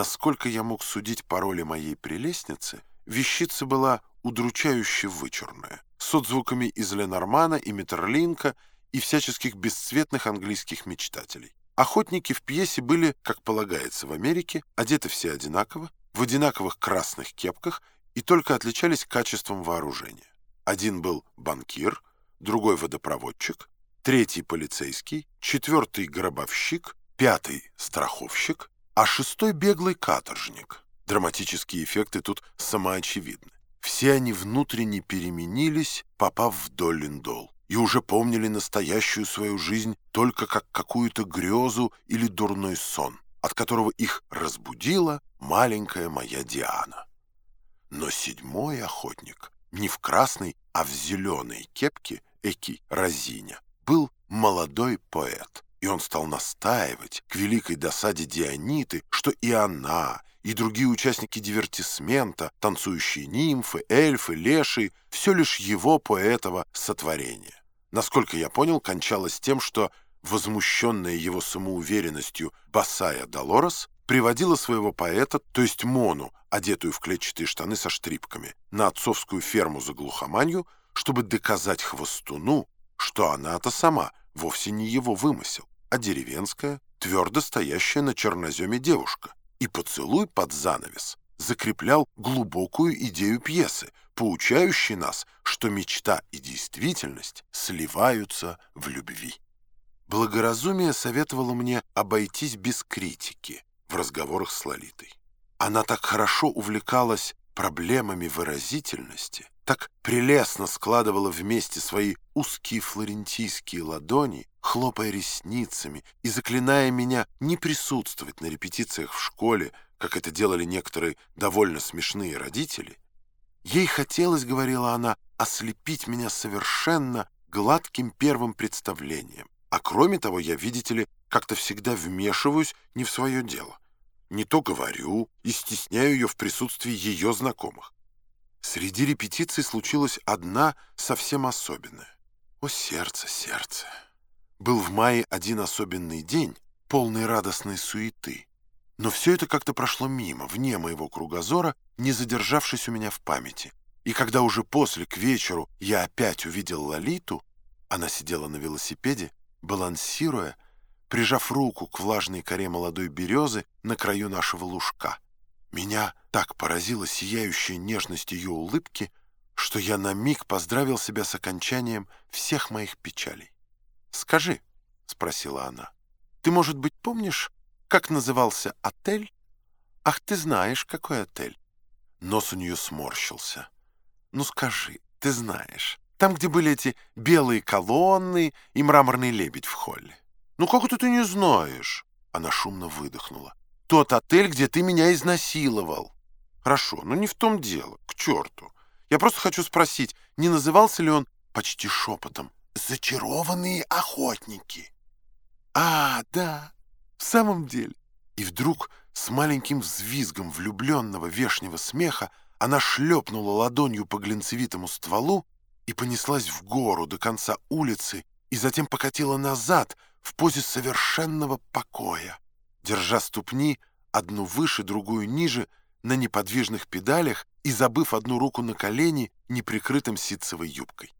Насколько я мог судить по роли моей прелестницы, вещица была удручающе вычурная, с отзвуками из Ленормана и Метерлинка и всяческих бесцветных английских мечтателей. Охотники в пьесе были, как полагается в Америке, одеты все одинаково, в одинаковых красных кепках и только отличались качеством вооружения. Один был банкир, другой водопроводчик, третий полицейский, четвертый гробовщик, пятый страховщик, а шестой беглый каторжник. Драматические эффекты тут самоочевидны. Все они внутренне переменились, попав в Доллиндол, и уже помнили настоящую свою жизнь только как какую-то грезу или дурной сон, от которого их разбудила маленькая моя Диана. Но седьмой охотник, не в красной, а в зеленой кепке, эки разиня, был молодой поэт, и он стал настаивать к великой досаде Диониты, что и она, и другие участники дивертисмента, танцующие нимфы, эльфы, леши, все лишь его поэтова сотворение. Насколько я понял, кончалось тем, что возмущенная его самоуверенностью босая Долорес приводила своего поэта, то есть Мону, одетую в клетчатые штаны со штрипками, на отцовскую ферму за глухоманью, чтобы доказать хвостуну, что она-то сама вовсе не его вымысел, а деревенская, твердо стоящая на черноземе девушка. И поцелуй под занавес закреплял глубокую идею пьесы, поучающей нас, что мечта и действительность сливаются в любви. Благоразумие советовало мне обойтись без критики в разговорах с Лолитой. Она так хорошо увлекалась проблемами выразительности, так прелестно складывала вместе свои узкие флорентийские ладони, хлопая ресницами и заклиная меня не присутствовать на репетициях в школе, как это делали некоторые довольно смешные родители. Ей хотелось, говорила она, ослепить меня совершенно гладким первым представлением. А кроме того, я, видите ли, как-то всегда вмешиваюсь не в свое дело. Не то говорю и стесняю ее в присутствии ее знакомых. Среди репетиций случилась одна совсем особенная. О, сердце, сердце! Был в мае один особенный день, полный радостной суеты. Но все это как-то прошло мимо, вне моего кругозора, не задержавшись у меня в памяти. И когда уже после, к вечеру, я опять увидел Лолиту, она сидела на велосипеде, балансируя, прижав руку к влажной коре молодой березы на краю нашего лужка. Меня так поразила сияющая нежность ее улыбки, что я на миг поздравил себя с окончанием всех моих печалей. «Скажи», — спросила она, — «ты, может быть, помнишь, как назывался отель?» «Ах, ты знаешь, какой отель?» Нос у нее сморщился. «Ну скажи, ты знаешь, там, где были эти белые колонны и мраморный лебедь в холле?» «Ну как это ты не знаешь?» Она шумно выдохнула. «Тот отель, где ты меня изнасиловал». «Хорошо, но не в том дело, к черту. Я просто хочу спросить, не назывался ли он почти шепотом «Зачарованные охотники»?» «А, да, в самом деле». И вдруг с маленьким взвизгом влюбленного вешнего смеха она шлепнула ладонью по глинцевитому стволу и понеслась в гору до конца улицы и затем покатила назад в позе совершенного покоя, держа ступни одну выше, другую ниже, на неподвижных педалях и забыв одну руку на колени неприкрытым ситцевой юбкой.